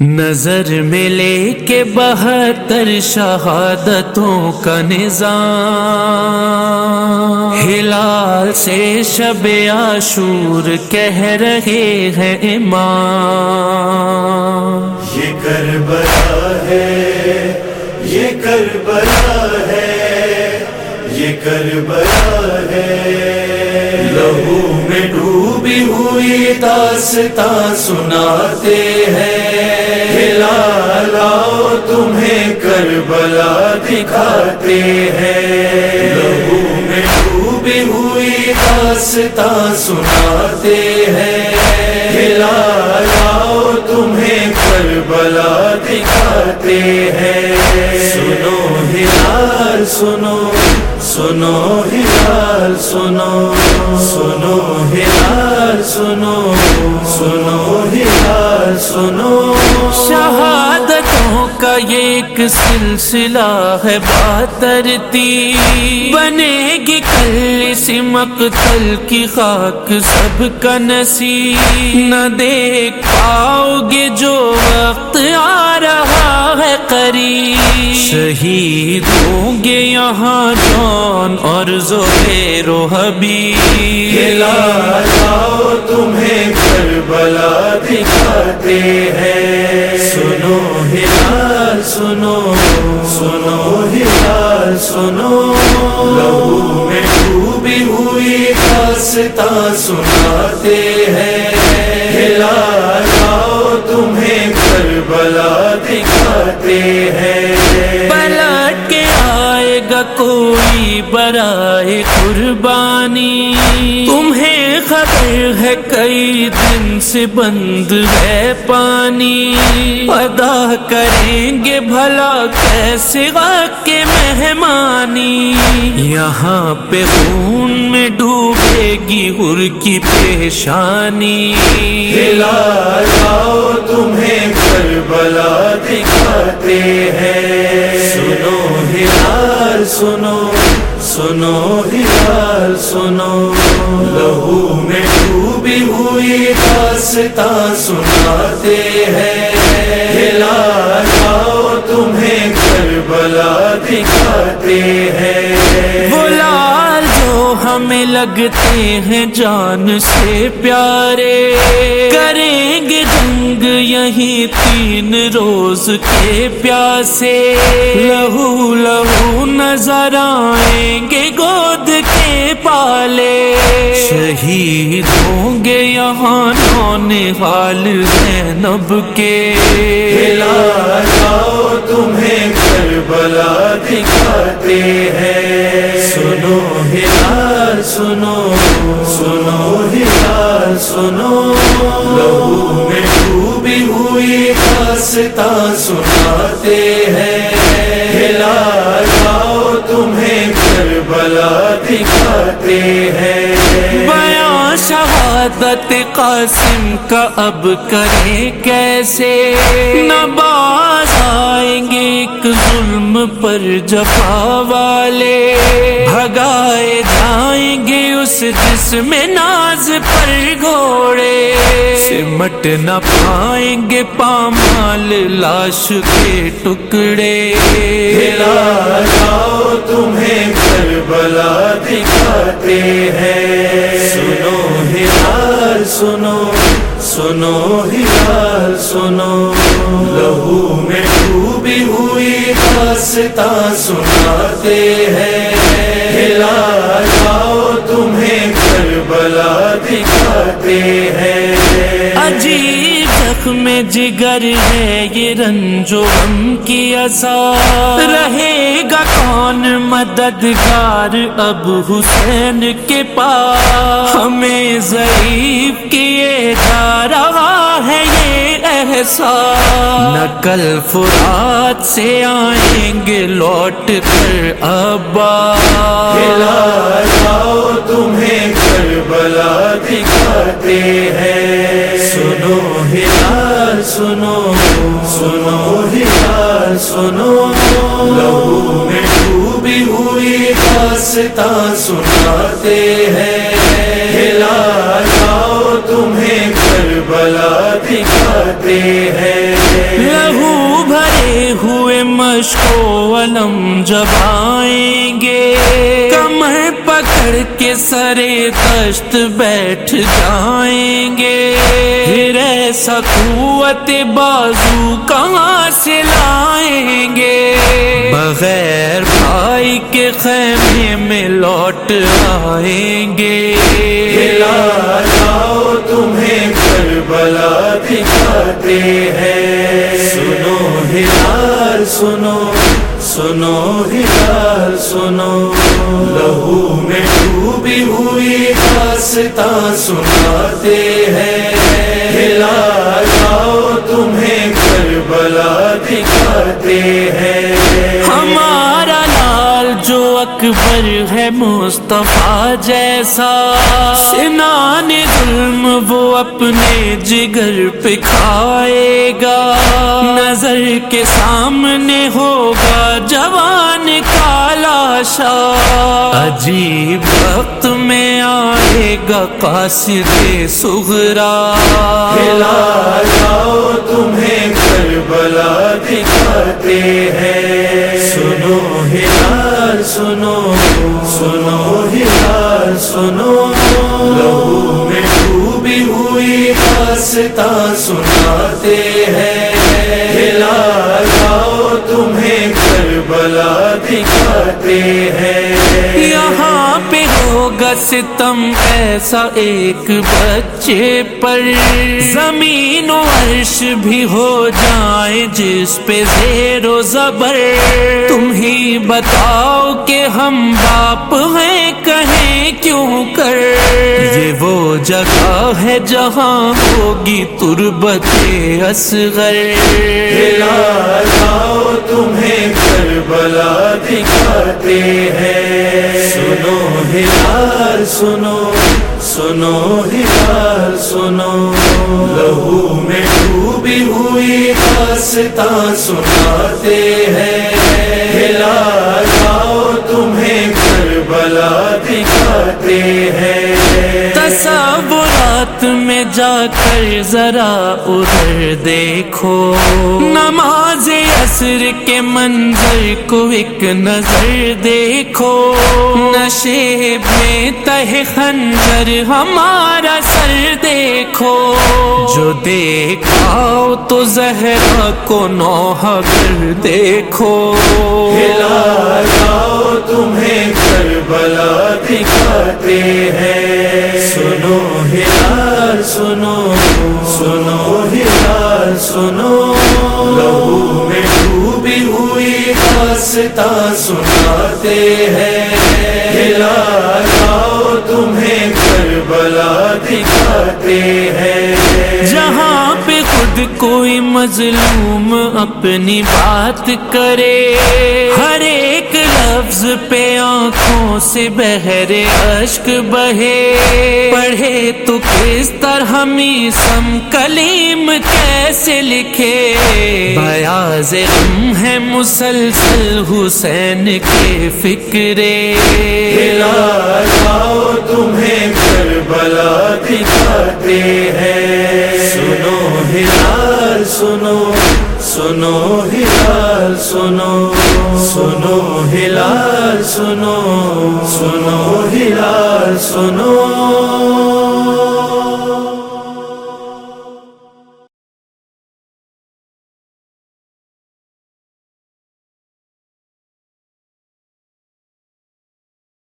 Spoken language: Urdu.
نظر میں لے کے بہتر شہادتوں کا نظام۔ ہلال سے شب عاشور کہہ رہے ہیں امام۔ یہ کربلا ہے، یہ کربلا ہے، یہ کربلا ہے۔ لہو میں ڈوبی ہوئی داستہ سناتے ہیں۔ کربلا دکھاتے ہیں۔ لہو میں ڈوبی ہوئی داستہ سناتے ہیں۔ لاؤ تمہیں کربلا دکھاتے ہیں۔ سنو ہلال، سنو سنو ہلال، سنو سنو ہلال، سنو سنو ہلال، سنو۔ کا یہ ایک سلسلہ ہے باترتی۔ بنے گی کل سمک تل کی خاک سب کا نصیب۔ نہ دیکھ پاؤ گے جو وقت آ رہا ہے قریب۔ شہید ہوں گے یہاں جان اور زہیر و حبیب۔ لاؤ تمہیں کربلا دکھاتے ہیں۔ سنو ہلال، سنو سنو ہلال، سنو۔ لہو میں ڈوبی ہوئی داستہ سناتے ہیں۔ لاؤ تمہیں کربلا دکھاتے ہیں۔ پلٹ کے آئے گا کوئی برائے قربانی۔ تمہیں ہے کئی دن سے بند ہے پانی۔ ادا کریں گے بھلا کیسے کے مہمانی۔ یہاں پہ خون میں ڈوبے گی گر کی پیشانی۔ لاؤ تمہیں کربلا دکھاتے ہیں۔ سنو ہلال سنو سنو ہلال سنو۔ لہو میں کوئی داستان سناتے ہیں۔ لگتے ہیں جان سے پیارے۔ کریں گے جنگ یہی تین روز کے پیاسے۔ لہو لہو نظر آئیں گے گود کے پالے۔ شہید ہوں گے یہاں نون حال زینب کے۔ لاؤ تمہیں کربلا دکھاتے ہیں۔ سنو ہلال سنو سنو ہلال سنو۔ لہو میں ڈوبی ہوئی داستہ سناتے ہیں۔ لاؤ تمہیں کربلا دکھاتے ہیں۔ بیاں شہادت قاسم کا اب کریں کیسے؟ نباز آئیں گے ایک ظلم پر جفا والے۔ بھگائے جائیں گے اس جس میں ناز پر گھوڑے۔ سمٹ نہ پائیں گے پامال لاش کے ٹکڑے۔ لاؤ تمہیں کربلا دکھاتے ہیں۔ سنو ہلا۔ ہلال سنو سنو ہلال سنو۔ لہو میں ڈوبی ہوئی داستہ سناتے ہیں۔ لاؤ تمہیں کربلا دکھاتے ہیں۔ عجیب زخم جگر ہے یہ رنجو غم کی اثا رہے گا کون مددگار اب حسین کے پاس؟ ہمیں ضعیف کیے جا رہا ہے یہ احساس نقل فرات سے آئیں گے لوٹ کر ابا۔ لاؤ تمہیں کربلا دکھاتے ہیں۔ سنو ہلال سنو سنو۔ ہلال سنو۔ لہو میں ڈوبی ہوئی داستہ سناتے ہیں۔ دبائیں گے۔ کمر پکڑ کے سرے دشت بیٹھ جائیں گے۔ پھر ایسا قوت بازو کہاں سے لائیں گے؟ بغیر بھائی کے خیمے میں لوٹ آئیں گے۔ جاؤ، تمہیں کربلا دکھاتے ہیں۔ سنو ہلال، سنو۔ سنو ہلال سنو۔ لہو میں ڈوبی ہوئی داستان سناتے ہیں۔ ہلال جاؤ، تمہیں کربلا دکھاتے ہیں۔ اکبر ہے مصطفیٰ جیسا۔ سنان ظلم وہ اپنے جگر پہ کھائے گا۔ نظر کے سامنے ہوگا جوان کالا شاہ عجیب وقت میں آئے گا قاصد سغرا ہلا جاؤ تمہیں کربلا دکھاتے ہیں۔ یہاں پہ ہوگا ستم ایسا ایک بچے پر۔ زمین و عرش بھی ہو جائے جس پہ زیر و زبر۔ تم ہی بتاؤ کہ ہم باپ ہیں کہیں کیوں کر۔ یہ وہ جگہ ہے جہاں ہوگی تربت اصغر۔ تمہیں کربلا دکھاتے ہیں۔ سنو ہلال سنو سنو ہلال سنو۔ لہو میں ڈوبی ہوئی داستان سناتے ہیں۔ ہلا جاؤ، تمہیں کربلا دکھاتے ہیں۔ رات میں جا کر ذرا ادھر دیکھو۔ نماز عصر کے منظر کو ایک نظر دیکھو۔ نشیب میں تہ خنجر ہمارا سر دیکھو۔ جو دیکھاؤ تو زہرا کو نوحہ کر دیکھو۔ ہلا تمہیں کربلا دکھاتے ہیں۔ سنو ہلال، سنو سنو ہلال، سنو۔ لہو میں ڈوبی ہوئی داستان سناتے کوئی مظلوم اپنی بات کرے ہر ایک لفظ پہ آنکھوں سے بہرے اشک بہے۔ پڑھے تو کس طرح سم کلیم کیسے لکھے؟ بیاض غم ہے مسلسل حسین کے فکرے۔ جاؤ تمہیں کربلا دکھاتے ہیں۔ سنو ہلال، سنو۔ سنو ہلال سنو سنو ہلال سنو سنو ہلال سنو۔